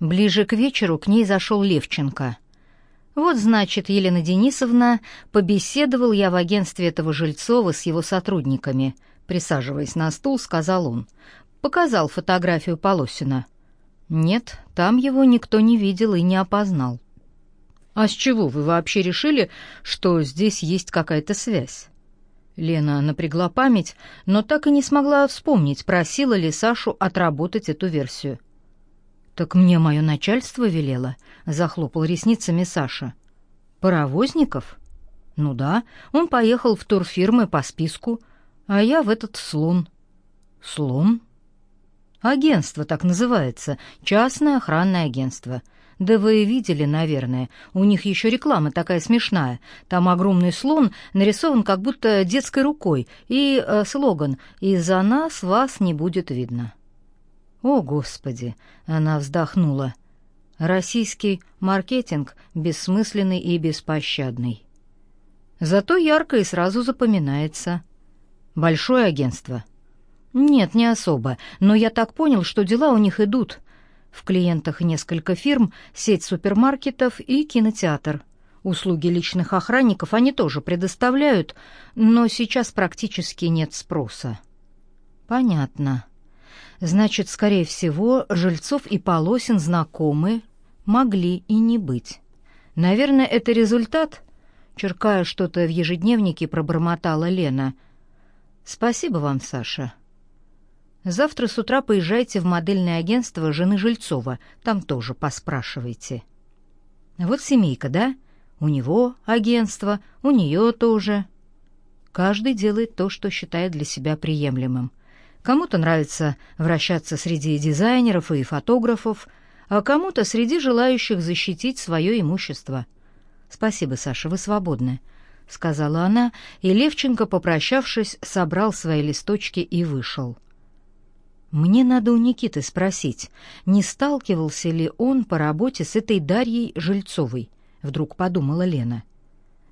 Ближе к вечеру к ней зашел Левченко. «Вот, значит, Елена Денисовна, побеседовал я в агентстве этого Жильцова с его сотрудниками», присаживаясь на стул, сказал он. Показал фотографию Полосина. Нет, там его никто не видел и не опознал. А с чего вы вообще решили, что здесь есть какая-то связь? Лена напрягла память, но так и не смогла вспомнить, просила ли Сашу отработать эту версию. «Так мне мое начальство велело», — захлопал ресницами Саша. «Паровозников?» «Ну да, он поехал в турфирмы по списку, а я в этот слон». «Слон?» «Агентство так называется, частное охранное агентство». Да вы видели, наверное. У них еще реклама такая смешная. Там огромный слон нарисован как будто детской рукой. И э, слоган «Из-за нас вас не будет видно». «О, Господи!» — она вздохнула. «Российский маркетинг бессмысленный и беспощадный. Зато ярко и сразу запоминается. Большое агентство». «Нет, не особо, но я так понял, что дела у них идут. В клиентах несколько фирм, сеть супермаркетов и кинотеатр. Услуги личных охранников они тоже предоставляют, но сейчас практически нет спроса. Понятно. Значит, скорее всего, Жильцов и Полосин знакомы, могли и не быть. Наверное, это результат? Черкая что-то в ежедневнике, пробормотала Лена. Спасибо вам, Саша. Завтра с утра поезжайте в модельное агентство жены Жильцова, там тоже поспрашивайте. Вот семейка, да? У него агентство, у нее тоже. Каждый делает то, что считает для себя приемлемым. Кому-то нравится вращаться среди дизайнеров и фотографов, а кому-то среди желающих защитить свое имущество. «Спасибо, Саша, вы свободны», — сказала она, и Левченко, попрощавшись, собрал свои листочки и вышел. Мне надо у Никиты спросить, не сталкивался ли он по работе с этой Дарьей Жильцовой, вдруг подумала Лена.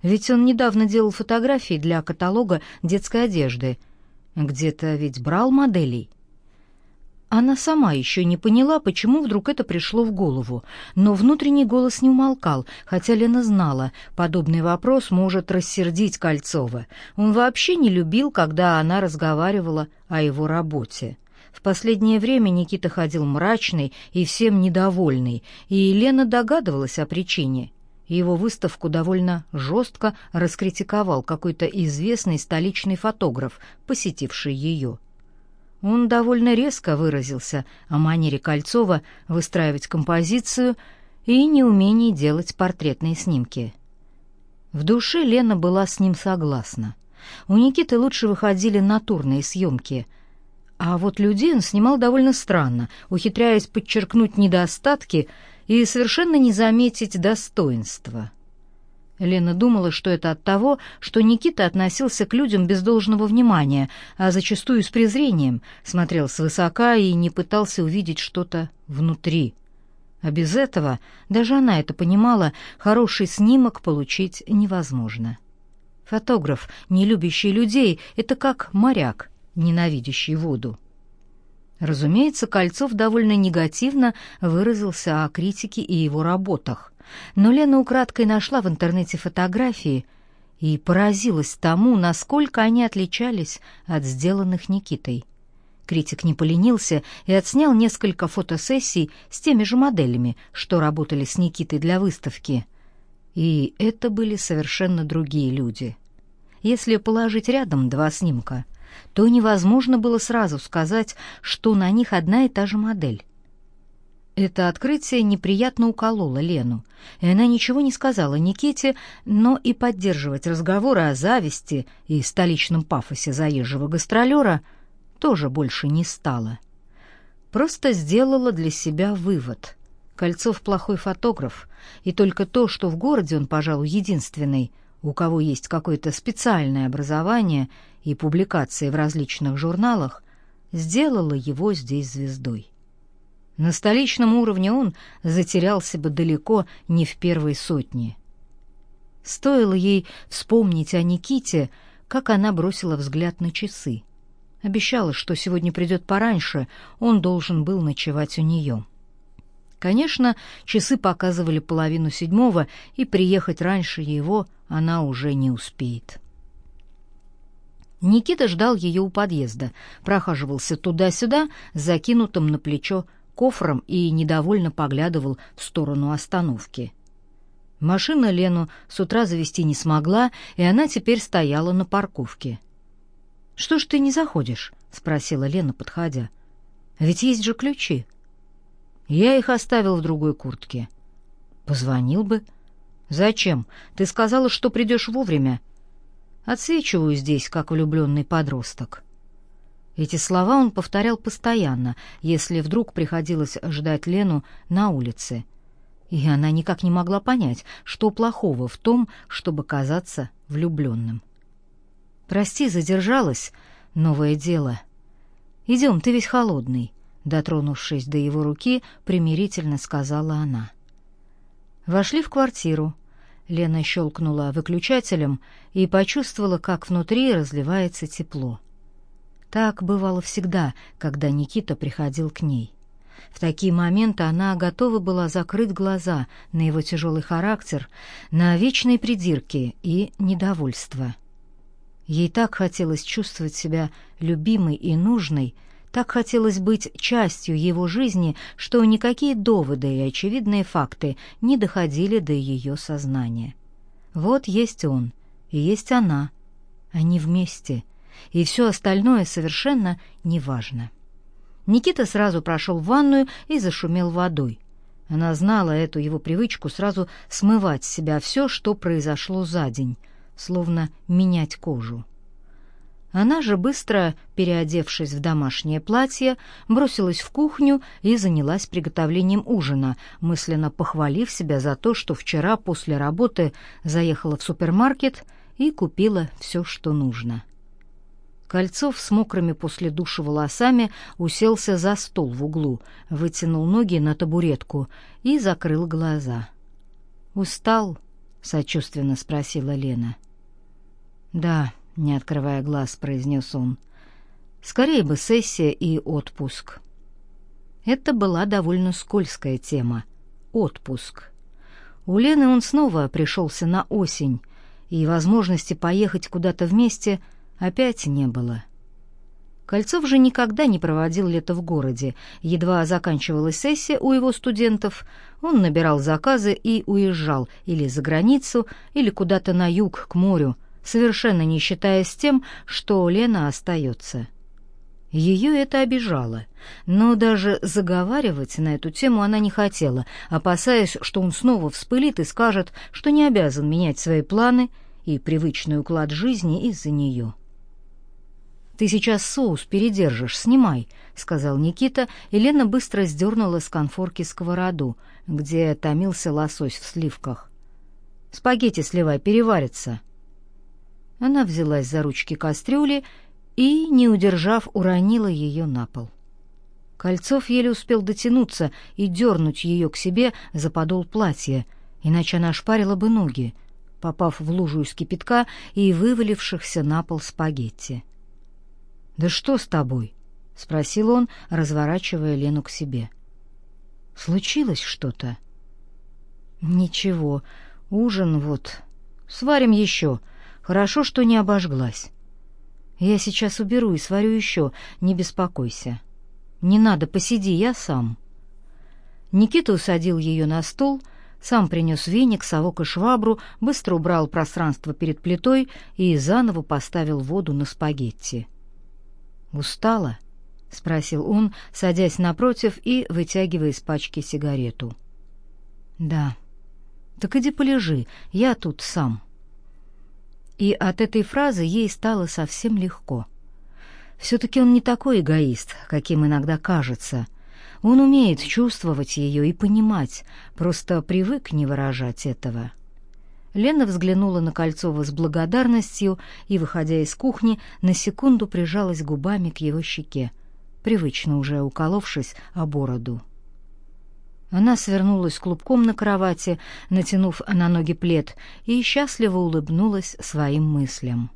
Ведь он недавно делал фотографии для каталога детской одежды. Где-то ведь брал моделей. Она сама еще не поняла, почему вдруг это пришло в голову, но внутренний голос не умолкал, хотя Лена знала, подобный вопрос может рассердить Кольцова. Он вообще не любил, когда она разговаривала о его работе. В последнее время Никита ходил мрачный и всем недовольный, и Елена догадывалась о причине. Его выставку довольно жестко раскритиковал какой-то известный столичный фотограф, посетивший ее. Он довольно резко выразился о манере Кольцова выстраивать композицию и неумении делать портретные снимки. В душе Лена была с ним согласна. У Никиты лучше выходили натурные съемки — а вот людей он снимал довольно странно, ухитряясь подчеркнуть недостатки и совершенно не заметить достоинства. Лена думала, что это от того, что Никита относился к людям без должного внимания, а зачастую с презрением, смотрел свысока и не пытался увидеть что-то внутри. А без этого, даже она это понимала, хороший снимок получить невозможно. Фотограф, не любящий людей, это как моряк — ненавидящий воду. Разумеется, Кольцов довольно негативно выразился о критике и его работах, но Лена украдкой нашла в интернете фотографии и поразилась тому, насколько они отличались от сделанных Никитой. Критик не поленился и отснял несколько фотосессий с теми же моделями, что работали с Никитой для выставки. И это были совершенно другие люди. Если положить рядом два снимка — то невозможно было сразу сказать, что на них одна и та же модель. Это открытие неприятно укололо Лену, и она ничего не сказала Никите, но и поддерживать разговоры о зависти и столичном пафосе заезжего гастролера тоже больше не стала. Просто сделала для себя вывод. Кольцов плохой фотограф, и только то, что в городе он, пожалуй, единственный — у кого есть какое-то специальное образование и публикации в различных журналах, сделало его здесь звездой. На столичном уровне он затерялся бы далеко не в первой сотне. Стоило ей вспомнить о Никите, как она бросила взгляд на часы. Обещала, что сегодня придет пораньше, он должен был ночевать у нее. Конечно, часы показывали половину седьмого, и приехать раньше его она уже не успеет. Никита ждал ее у подъезда, прохаживался туда-сюда закинутым на плечо кофром и недовольно поглядывал в сторону остановки. Машина Лену с утра завести не смогла, и она теперь стояла на парковке. «Что ж ты не заходишь?» — спросила Лена, подходя. «Ведь есть же ключи». «Я их оставил в другой куртке». «Позвонил бы». «Зачем? Ты сказала, что придешь вовремя». «Отсвечиваю здесь, как влюбленный подросток». Эти слова он повторял постоянно, если вдруг приходилось ждать Лену на улице. И она никак не могла понять, что плохого в том, чтобы казаться влюбленным. «Прости, задержалась. Новое дело. Идем, ты весь холодный», — дотронувшись до его руки, примирительно сказала она. Вошли в квартиру. Лена щелкнула выключателем и почувствовала, как внутри разливается тепло. Так бывало всегда, когда Никита приходил к ней. В такие моменты она готова была закрыть глаза на его тяжелый характер, на вечные придирки и недовольство. Ей так хотелось чувствовать себя любимой и нужной, так хотелось быть частью его жизни, что никакие доводы и очевидные факты не доходили до ее сознания. Вот есть он, и есть она. Они вместе — и все остальное совершенно неважно. Никита сразу прошел в ванную и зашумел водой. Она знала эту его привычку сразу смывать с себя все, что произошло за день, словно менять кожу. Она же, быстро переодевшись в домашнее платье, бросилась в кухню и занялась приготовлением ужина, мысленно похвалив себя за то, что вчера после работы заехала в супермаркет и купила все, что нужно. Кольцов с мокрыми после душа волосами уселся за стол в углу, вытянул ноги на табуретку и закрыл глаза. «Устал?» — сочувственно спросила Лена. «Да», — не открывая глаз, произнес он. «Скорее бы сессия и отпуск». Это была довольно скользкая тема — отпуск. У Лены он снова пришелся на осень, и возможности поехать куда-то вместе — опять не было. Кольцов же никогда не проводил лето в городе. Едва заканчивалась сессия у его студентов, он набирал заказы и уезжал или за границу, или куда-то на юг, к морю, совершенно не считаясь тем, что Лена остается. Ее это обижало, но даже заговаривать на эту тему она не хотела, опасаясь, что он снова вспылит и скажет, что не обязан менять свои планы и привычный уклад жизни из-за нее. «Ты сейчас соус передержишь, снимай», — сказал Никита, и Лена быстро сдернула с конфорки сковороду, где томился лосось в сливках. «Спагетти сливай, переварится». Она взялась за ручки кастрюли и, не удержав, уронила ее на пол. Кольцов еле успел дотянуться и дернуть ее к себе за подол платья, иначе она ошпарила бы ноги, попав в лужу из кипятка и вывалившихся на пол спагетти. «Да что с тобой?» — спросил он, разворачивая Лену к себе. «Случилось что-то?» «Ничего, ужин вот. Сварим еще. Хорошо, что не обожглась. Я сейчас уберу и сварю еще, не беспокойся. Не надо, посиди, я сам». Никита усадил ее на стол, сам принес веник, совок и швабру, быстро убрал пространство перед плитой и заново поставил воду на спагетти. «Устала?» — спросил он, садясь напротив и вытягивая из пачки сигарету. «Да». «Так иди полежи, я тут сам». И от этой фразы ей стало совсем легко. Все-таки он не такой эгоист, каким иногда кажется. Он умеет чувствовать ее и понимать, просто привык не выражать этого. Лена взглянула на Кольцова с благодарностью и, выходя из кухни, на секунду прижалась губами к его щеке, привычно уже уколовшись о бороду. Она свернулась клубком на кровати, натянув на ноги плед, и счастливо улыбнулась своим мыслям.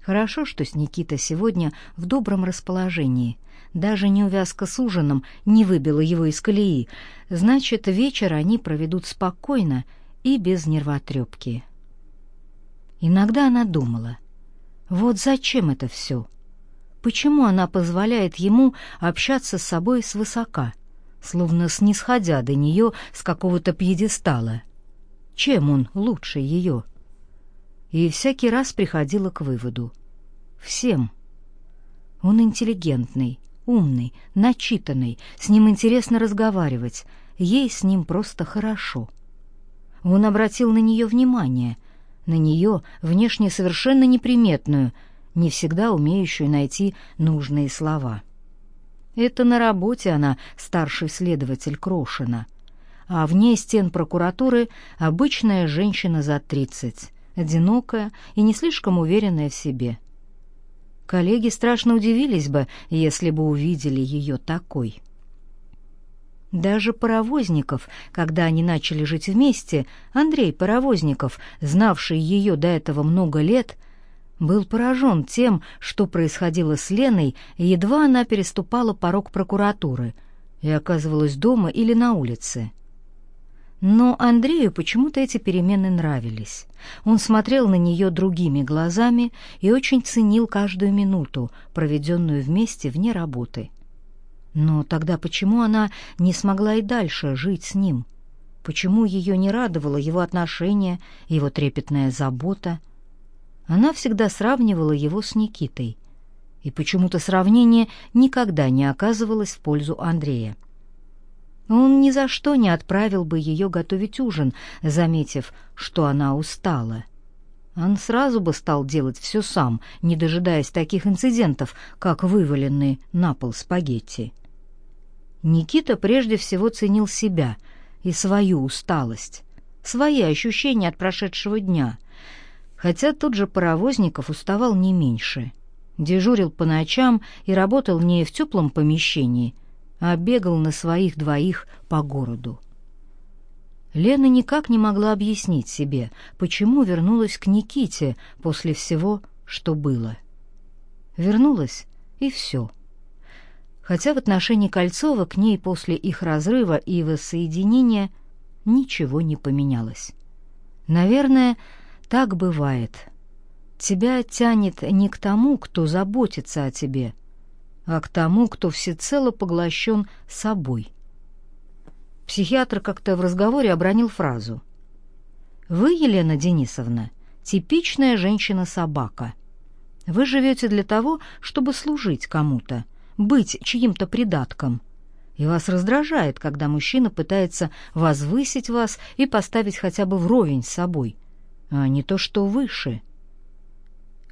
Хорошо, что с Никитой сегодня в добром расположении. Даже неувязка с ужином не выбила его из колеи. Значит, вечер они проведут спокойно и без нервотрепки. Иногда она думала, вот зачем это все? Почему она позволяет ему общаться с собой свысока, словно снисходя до нее с какого-то пьедестала? Чем он лучше ее? И всякий раз приходила к выводу. Всем. Он интеллигентный, умный, начитанный, с ним интересно разговаривать, ей с ним просто хорошо. Он обратил на нее внимание, на нее, внешне совершенно неприметную, не всегда умеющую найти нужные слова. Это на работе она старший следователь Крошина, а вне стен прокуратуры обычная женщина за тридцать, одинокая и не слишком уверенная в себе. Коллеги страшно удивились бы, если бы увидели ее такой. Даже Паровозников, когда они начали жить вместе, Андрей Паровозников, знавший ее до этого много лет, был поражен тем, что происходило с Леной, едва она переступала порог прокуратуры и оказывалась дома или на улице. Но Андрею почему-то эти перемены нравились. Он смотрел на нее другими глазами и очень ценил каждую минуту, проведенную вместе вне работы. Но тогда почему она не смогла и дальше жить с ним? Почему ее не радовало его отношение, его трепетная забота? Она всегда сравнивала его с Никитой. И почему-то сравнение никогда не оказывалось в пользу Андрея. Он ни за что не отправил бы ее готовить ужин, заметив, что она устала. Он сразу бы стал делать все сам, не дожидаясь таких инцидентов, как вываленные на пол спагетти. Никита прежде всего ценил себя и свою усталость, свои ощущения от прошедшего дня, хотя тут же Паровозников уставал не меньше. Дежурил по ночам и работал не в теплом помещении — а бегал на своих двоих по городу. Лена никак не могла объяснить себе, почему вернулась к Никите после всего, что было. Вернулась, и все. Хотя в отношении Кольцова к ней после их разрыва и воссоединения ничего не поменялось. Наверное, так бывает. Тебя тянет не к тому, кто заботится о тебе — а к тому, кто всецело поглощен собой. Психиатр как-то в разговоре обронил фразу. «Вы, Елена Денисовна, типичная женщина-собака. Вы живете для того, чтобы служить кому-то, быть чьим-то придатком. И вас раздражает, когда мужчина пытается возвысить вас и поставить хотя бы вровень с собой, а не то что выше».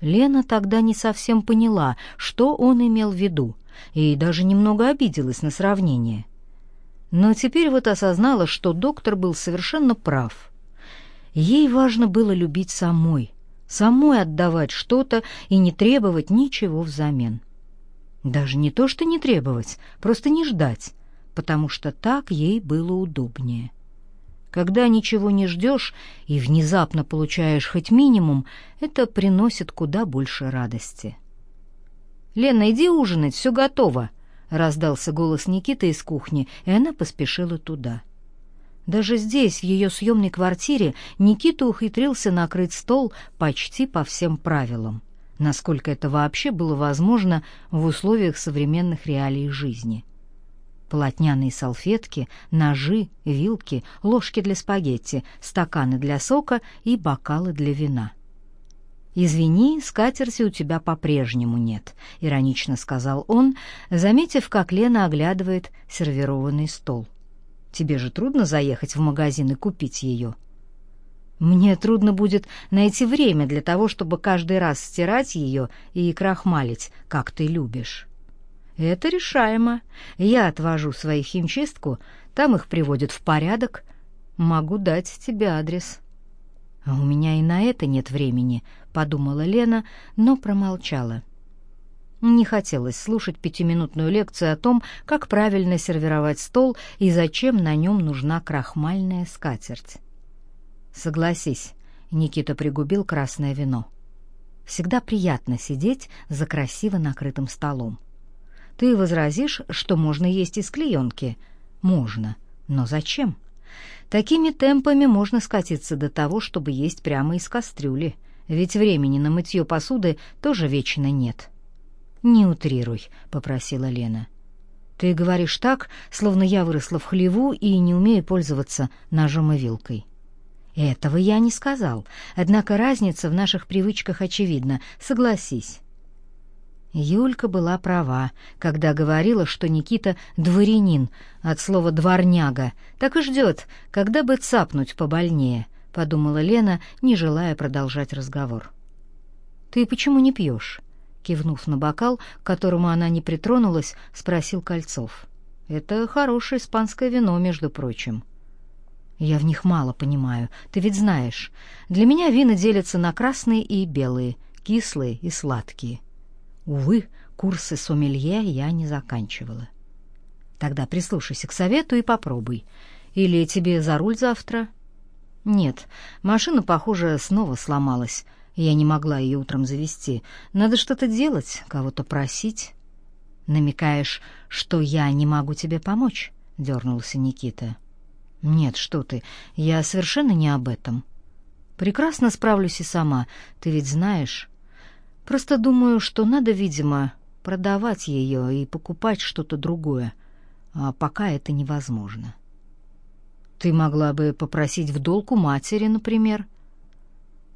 Лена тогда не совсем поняла, что он имел в виду, и даже немного обиделась на сравнение. Но теперь вот осознала, что доктор был совершенно прав. Ей важно было любить самой, самой отдавать что-то и не требовать ничего взамен. Даже не то, что не требовать, просто не ждать, потому что так ей было удобнее. Когда ничего не ждешь и внезапно получаешь хоть минимум, это приносит куда больше радости. «Лена, иди ужинать, все готово!» — раздался голос Никиты из кухни, и она поспешила туда. Даже здесь, в ее съемной квартире, Никита ухитрился накрыть стол почти по всем правилам, насколько это вообще было возможно в условиях современных реалий жизни — полотняные салфетки, ножи, вилки, ложки для спагетти, стаканы для сока и бокалы для вина. «Извини, скатерти у тебя по-прежнему нет», — иронично сказал он, заметив, как Лена оглядывает сервированный стол. «Тебе же трудно заехать в магазин и купить ее». «Мне трудно будет найти время для того, чтобы каждый раз стирать ее и крахмалить, как ты любишь». Это решаемо. Я отвожу своих химчистку, там их приводят в порядок. Могу дать тебе адрес. А у меня и на это нет времени, подумала Лена, но промолчала. Не хотелось слушать пятиминутную лекцию о том, как правильно сервировать стол и зачем на нем нужна крахмальная скатерть. Согласись, Никита пригубил красное вино. Всегда приятно сидеть за красиво накрытым столом. Ты возразишь, что можно есть из клеенки. Можно. Но зачем? Такими темпами можно скатиться до того, чтобы есть прямо из кастрюли. Ведь времени на мытье посуды тоже вечно нет. «Не утрируй», — попросила Лена. «Ты говоришь так, словно я выросла в хлеву и не умею пользоваться ножом и вилкой». «Этого я не сказал, однако разница в наших привычках очевидна, согласись». Юлька была права, когда говорила, что Никита дворянин, от слова «дворняга», так и ждет, когда бы цапнуть побольнее, — подумала Лена, не желая продолжать разговор. «Ты почему не пьешь?» Кивнув на бокал, к которому она не притронулась, спросил Кольцов. «Это хорошее испанское вино, между прочим». «Я в них мало понимаю, ты ведь знаешь. Для меня вина делятся на красные и белые, кислые и сладкие». Увы, курсы сомелье я не заканчивала. Тогда прислушайся к совету и попробуй. Или тебе за руль завтра? Нет, машина, похоже, снова сломалась. Я не могла ее утром завести. Надо что-то делать, кого-то просить. Намекаешь, что я не могу тебе помочь? Дернулся Никита. Нет, что ты, я совершенно не об этом. Прекрасно справлюсь и сама, ты ведь знаешь. Просто думаю, что надо, видимо, продавать ее и покупать что-то другое, а пока это невозможно. Ты могла бы попросить в долг у матери, например.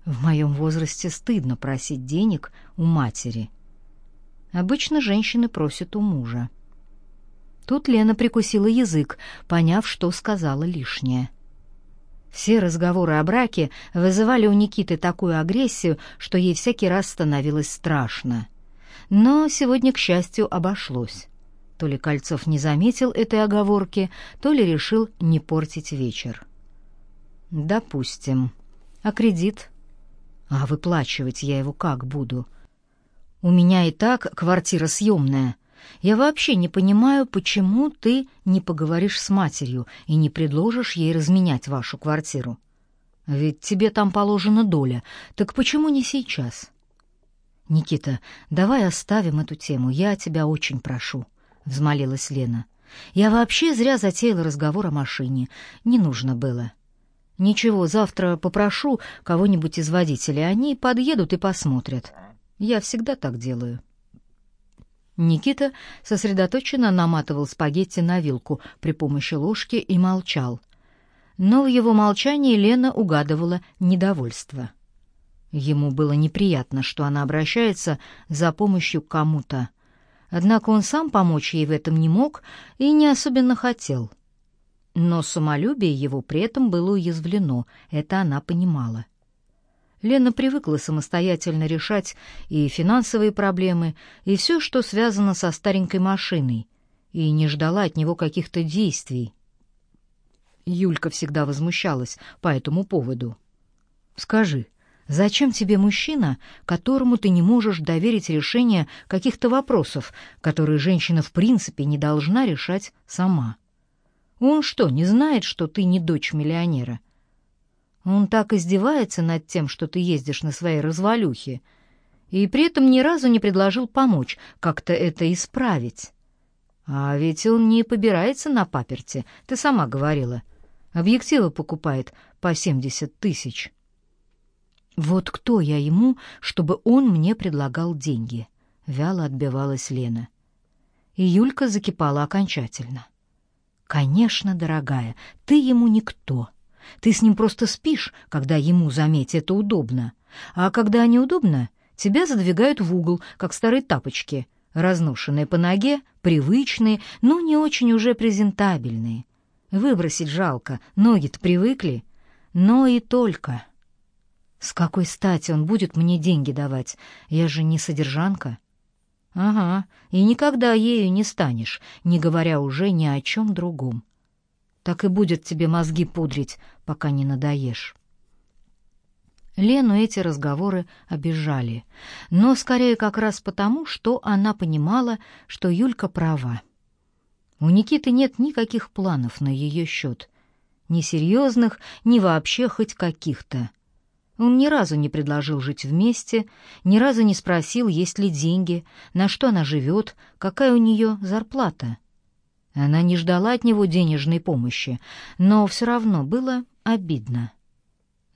В моем возрасте стыдно просить денег у матери. Обычно женщины просят у мужа. Тут Лена прикусила язык, поняв, что сказала лишнее. Все разговоры о браке вызывали у Никиты такую агрессию, что ей всякий раз становилось страшно. Но сегодня, к счастью, обошлось. То ли Кольцов не заметил этой оговорки, то ли решил не портить вечер. «Допустим. А кредит?» «А выплачивать я его как буду?» «У меня и так квартира съемная. Я вообще не понимаю, почему ты не поговоришь с матерью и не предложишь ей разменять вашу квартиру. Ведь тебе там положена доля, так почему не сейчас? Никита, давай оставим эту тему, я тебя очень прошу, взмолилась Лена. Я вообще зря затеяла разговор о машине. Не нужно было. Ничего, завтра попрошу кого-нибудь из водителей, они подъедут и посмотрят. Я всегда так делаю. Никита сосредоточенно наматывал спагетти на вилку при помощи ложки и молчал. Но в его молчании Лена угадывала недовольство. Ему было неприятно, что она обращается за помощью к кому-то. Однако он сам помочь ей в этом не мог и не особенно хотел. Но самолюбие его при этом было уязвлено, это она понимала. Лена привыкла самостоятельно решать и финансовые проблемы, и все, что связано со старенькой машиной, и не ждала от него каких-то действий. Юлька всегда возмущалась по этому поводу. «Скажи, зачем тебе мужчина, которому ты не можешь доверить решение каких-то вопросов, которые женщина в принципе не должна решать сама? Он что, не знает, что ты не дочь миллионера?» Он так издевается над тем, что ты ездишь на своей развалюхе, и при этом ни разу не предложил помочь как-то это исправить. А ведь он не побирается на паперти, ты сама говорила. Объективы покупает по семьдесят тысяч. Вот кто я ему, чтобы он мне предлагал деньги? Вяло отбивалась Лена. И Юлька закипала окончательно. Конечно, дорогая, ты ему никто. Ты с ним просто спишь, когда ему, заметь, это удобно. А когда неудобно, тебя задвигают в угол, как старые тапочки, разношенные по ноге, привычные, но не очень уже презентабельные. Выбросить жалко, ноги-то привыкли. Но и только. С какой стати он будет мне деньги давать? Я же не содержанка. Ага, и никогда ею не станешь, не говоря уже ни о чем другом так и будет тебе мозги пудрить, пока не надоешь. Лену эти разговоры обижали, но скорее как раз потому, что она понимала, что Юлька права. У Никиты нет никаких планов на ее счет, ни серьезных, ни вообще хоть каких-то. Он ни разу не предложил жить вместе, ни разу не спросил, есть ли деньги, на что она живет, какая у нее зарплата. Она не ждала от него денежной помощи, но все равно было обидно.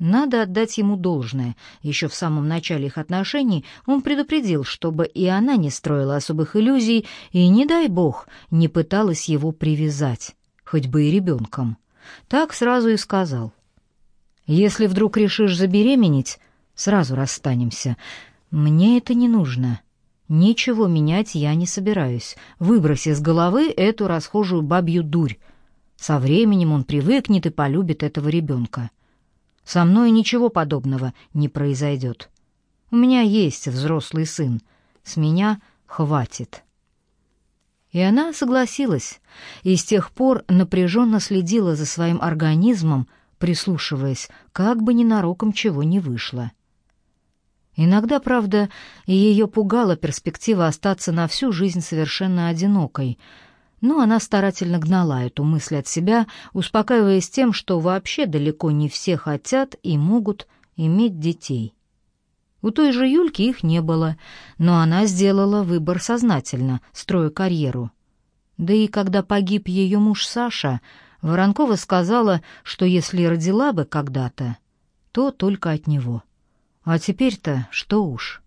Надо отдать ему должное. Еще в самом начале их отношений он предупредил, чтобы и она не строила особых иллюзий и, не дай бог, не пыталась его привязать, хоть бы и ребенком. Так сразу и сказал. «Если вдруг решишь забеременеть, сразу расстанемся. Мне это не нужно. Ничего менять я не собираюсь. Выбрось из головы эту расхожую бабью дурь. Со временем он привыкнет и полюбит этого ребенка». Со мной ничего подобного не произойдет. У меня есть взрослый сын. С меня хватит. И она согласилась, и с тех пор напряженно следила за своим организмом, прислушиваясь, как бы ненароком чего не вышло. Иногда, правда, ее пугала перспектива остаться на всю жизнь совершенно одинокой — но она старательно гнала эту мысль от себя, успокаиваясь тем, что вообще далеко не все хотят и могут иметь детей. У той же Юльки их не было, но она сделала выбор сознательно, строя карьеру. Да и когда погиб ее муж Саша, Воронкова сказала, что если родила бы когда-то, то только от него. А теперь-то что уж.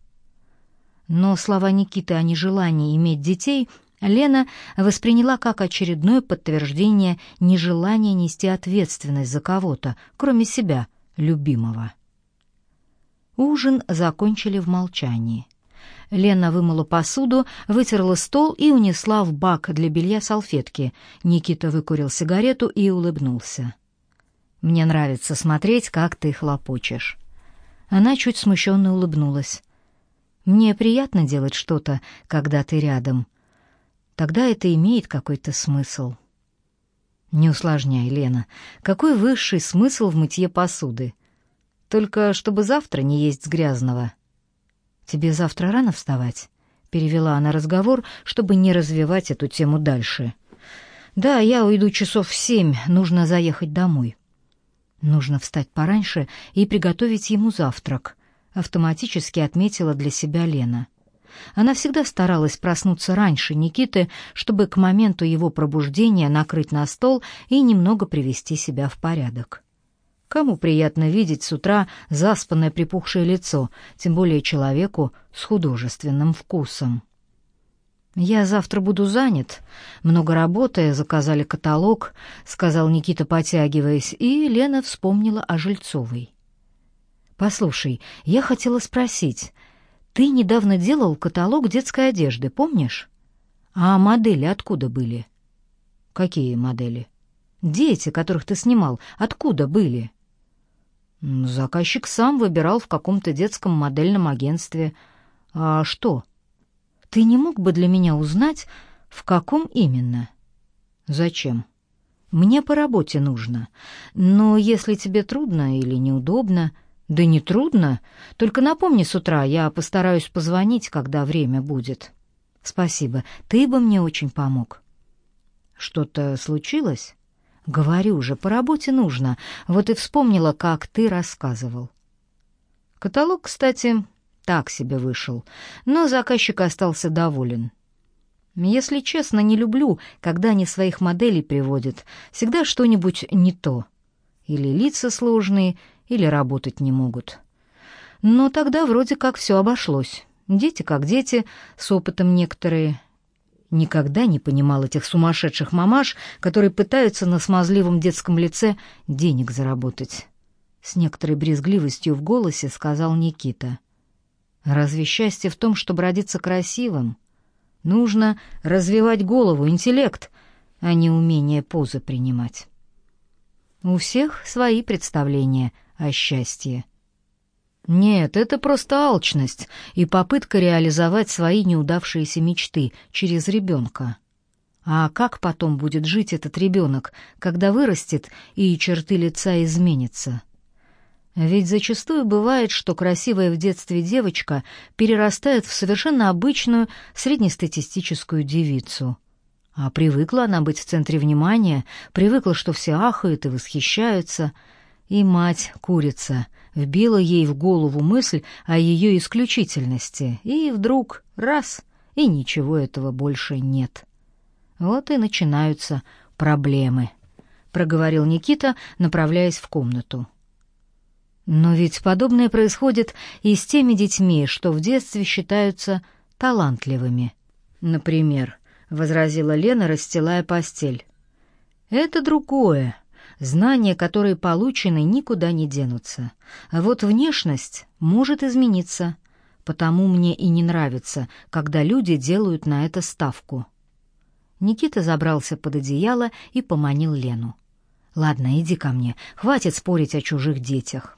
Но слова Никиты о нежелании иметь детей Лена восприняла как очередное подтверждение нежелания нести ответственность за кого-то, кроме себя, любимого. Ужин закончили в молчании. Лена вымыла посуду, вытерла стол и унесла в бак для белья салфетки. Никита выкурил сигарету и улыбнулся. «Мне нравится смотреть, как ты хлопочешь». Она чуть смущенно улыбнулась. «Мне приятно делать что-то, когда ты рядом», Тогда это имеет какой-то смысл. Не усложняй, Лена. Какой высший смысл в мытье посуды? Только чтобы завтра не есть с грязного. Тебе завтра рано вставать? Перевела она разговор, чтобы не развивать эту тему дальше. Да, я уйду часов в семь, нужно заехать домой. Нужно встать пораньше и приготовить ему завтрак, автоматически отметила для себя Лена. Она всегда старалась проснуться раньше Никиты, чтобы к моменту его пробуждения накрыть на стол и немного привести себя в порядок. Кому приятно видеть с утра заспанное припухшее лицо, тем более человеку с художественным вкусом? «Я завтра буду занят. Много работы, заказали каталог», — сказал Никита, потягиваясь, и Лена вспомнила о Жильцовой. «Послушай, я хотела спросить, ты недавно делал каталог детской одежды, помнишь? А модели откуда были? Какие модели? Дети, которых ты снимал, откуда были? Заказчик сам выбирал в каком-то детском модельном агентстве. А что? Ты не мог бы для меня узнать, в каком именно? Зачем? Мне по работе нужно. Но если тебе трудно или неудобно, да не трудно, только напомни с утра, я постараюсь позвонить, когда время будет. Спасибо, ты бы мне очень помог. Что-то случилось? Говорю же, по работе нужно. Вот и вспомнила, как ты рассказывал. Каталог, кстати, так себе вышел, но заказчик остался доволен. Если честно, не люблю, когда они своих моделей приводят. Всегда что-нибудь не то. Или лица сложные, или работать не могут. Но тогда вроде как все обошлось. Дети как дети, с опытом некоторые. Никогда не понимал этих сумасшедших мамаш, которые пытаются на смазливом детском лице денег заработать. С некоторой брезгливостью в голосе сказал Никита. «Разве счастье в том, чтобы родиться красивым? Нужно развивать голову, интеллект, а не умение позы принимать». У всех свои представления — о счастье. Нет, это просто алчность и попытка реализовать свои неудавшиеся мечты через ребенка. А как потом будет жить этот ребенок, когда вырастет и черты лица изменятся? Ведь зачастую бывает, что красивая в детстве девочка перерастает в совершенно обычную среднестатистическую девицу. А привыкла она быть в центре внимания, привыкла, что все ахают и восхищаются — И мать, курица, вбила ей в голову мысль о ее исключительности, и вдруг раз — и ничего этого больше нет. Вот и начинаются проблемы, проговорил Никита, направляясь в комнату. Но ведь подобное происходит и с теми детьми, что в детстве считаются талантливыми. Например, возразила Лена, расстилая постель. Это другое. Знания, которые получены, никуда не денутся. А вот внешность может измениться. Потому мне и не нравится, когда люди делают на это ставку. Никита забрался под одеяло и поманил Лену. «Ладно, иди ко мне, хватит спорить о чужих детях».